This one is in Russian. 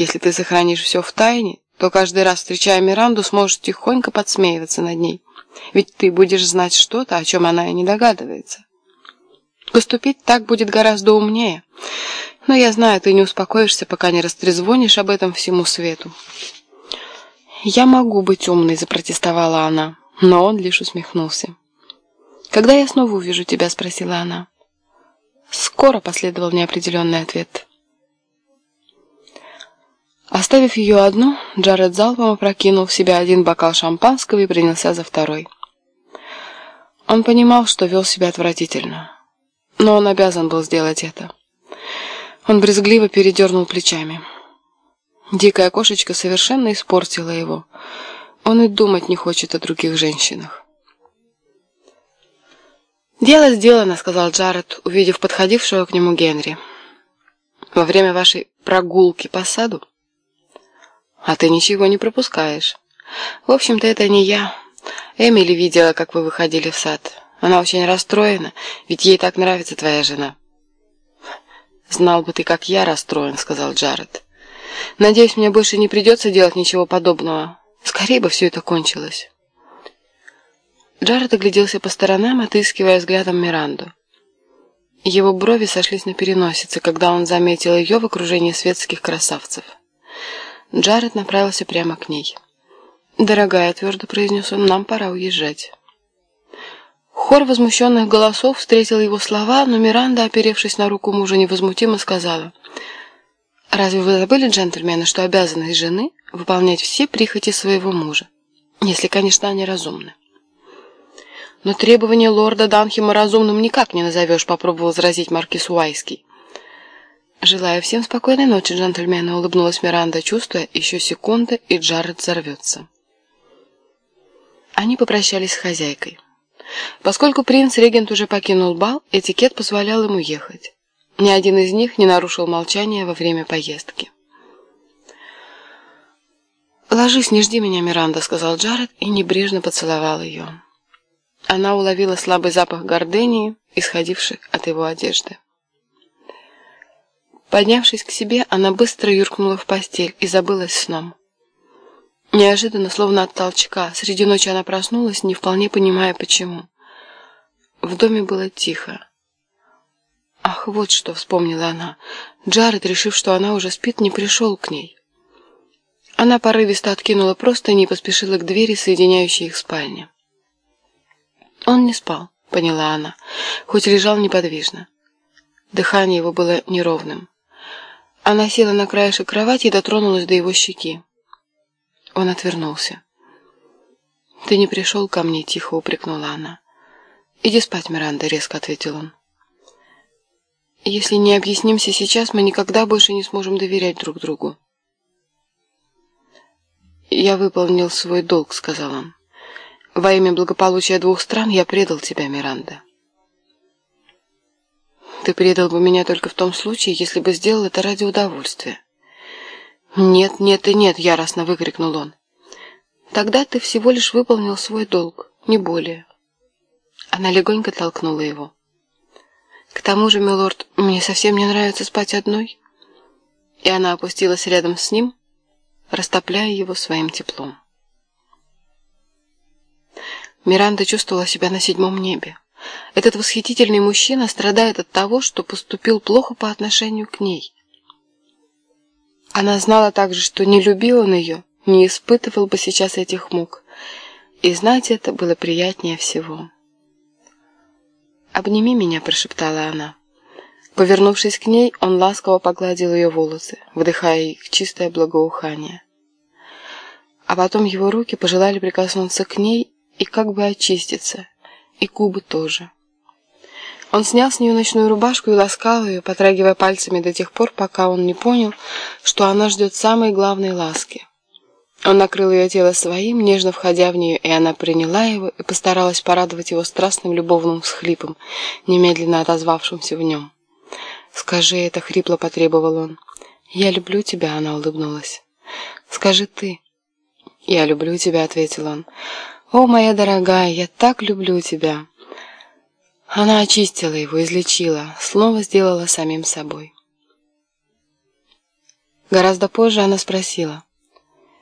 Если ты сохранишь все в тайне, то каждый раз, встречая Миранду, сможешь тихонько подсмеиваться над ней. Ведь ты будешь знать что-то, о чем она и не догадывается. Поступить так будет гораздо умнее. Но я знаю, ты не успокоишься, пока не растрезвонишь об этом всему свету. «Я могу быть умной», — запротестовала она, но он лишь усмехнулся. «Когда я снова увижу тебя?» — спросила она. «Скоро», — последовал неопределенный ответ. Оставив ее одну, Джаред залпом опрокинул в себя один бокал шампанского и принялся за второй. Он понимал, что вел себя отвратительно, но он обязан был сделать это. Он брезгливо передернул плечами. Дикая кошечка совершенно испортила его. Он и думать не хочет о других женщинах. «Дело сделано», — сказал Джаред, увидев подходившего к нему Генри. «Во время вашей прогулки по саду а ты ничего не пропускаешь. В общем-то, это не я. Эмили видела, как вы выходили в сад. Она очень расстроена, ведь ей так нравится твоя жена. «Знал бы ты, как я расстроен», — сказал Джаред. «Надеюсь, мне больше не придется делать ничего подобного. Скорее бы все это кончилось». Джаред огляделся по сторонам, отыскивая взглядом Миранду. Его брови сошлись на переносице, когда он заметил ее в окружении светских красавцев. Джаред направился прямо к ней. «Дорогая», — твердо произнес он, — «нам пора уезжать». Хор возмущенных голосов встретил его слова, но Миранда, оперевшись на руку мужа, невозмутимо сказала, «Разве вы забыли, джентльмены, что обязанность жены — выполнять все прихоти своего мужа, если, конечно, они разумны?» «Но требования лорда Данхема разумным никак не назовешь», — попробовал возразить маркиз Уайский. «Желаю всем спокойной ночи, джентльмены», — улыбнулась Миранда, чувствуя еще секунды, и Джаред взорвется. Они попрощались с хозяйкой. Поскольку принц-регент уже покинул бал, этикет позволял ему ехать. Ни один из них не нарушил молчания во время поездки. «Ложись, не жди меня, Миранда», — сказал Джаред и небрежно поцеловал ее. Она уловила слабый запах гордынии, исходивший от его одежды. Поднявшись к себе, она быстро юркнула в постель и забылась сном. Неожиданно, словно от толчка, среди ночи она проснулась, не вполне понимая, почему. В доме было тихо. Ах, вот что, вспомнила она. Джаред, решив, что она уже спит, не пришел к ней. Она порывисто откинула простыни и поспешила к двери, соединяющей их спальни. Он не спал, поняла она, хоть лежал неподвижно. Дыхание его было неровным. Она села на краешек кровати и дотронулась до его щеки. Он отвернулся. «Ты не пришел ко мне?» — тихо упрекнула она. «Иди спать, Миранда», — резко ответил он. «Если не объяснимся сейчас, мы никогда больше не сможем доверять друг другу». «Я выполнил свой долг», — сказал он. «Во имя благополучия двух стран я предал тебя, Миранда». Ты предал бы меня только в том случае, если бы сделал это ради удовольствия. «Нет, нет и нет!» — яростно выкрикнул он. «Тогда ты всего лишь выполнил свой долг, не более». Она легонько толкнула его. «К тому же, милорд, мне совсем не нравится спать одной». И она опустилась рядом с ним, растопляя его своим теплом. Миранда чувствовала себя на седьмом небе. Этот восхитительный мужчина страдает от того, что поступил плохо по отношению к ней. Она знала также, что не любил он ее, не испытывал бы сейчас этих мук. И знать это было приятнее всего. «Обними меня», — прошептала она. Повернувшись к ней, он ласково погладил ее волосы, вдыхая их чистое благоухание. А потом его руки пожелали прикоснуться к ней и как бы очиститься, и губы тоже. Он снял с нее ночную рубашку и ласкал ее, потрагивая пальцами до тех пор, пока он не понял, что она ждет самой главной ласки. Он накрыл ее тело своим, нежно входя в нее, и она приняла его и постаралась порадовать его страстным любовным всхлипом, немедленно отозвавшимся в нем. «Скажи это», — хрипло потребовал он. «Я люблю тебя», — она улыбнулась. «Скажи ты». «Я люблю тебя», — ответил он. «О, моя дорогая, я так люблю тебя!» Она очистила его, излечила, снова сделала самим собой. Гораздо позже она спросила.